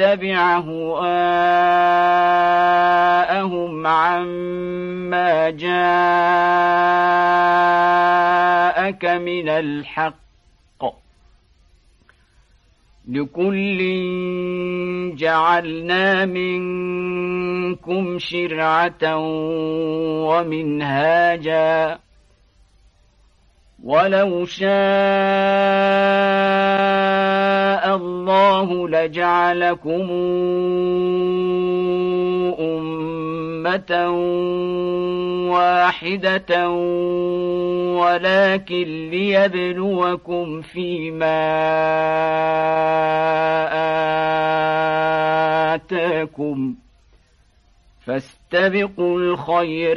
هواءهم عما جاءك من الحق. لكل جعلنا منكم شرعة ومنهاجا. ولو شاء الله لجعلكم أمة واحدة ولكن ليبلوكم فيما آتاكم. فاستبقوا الخيرات.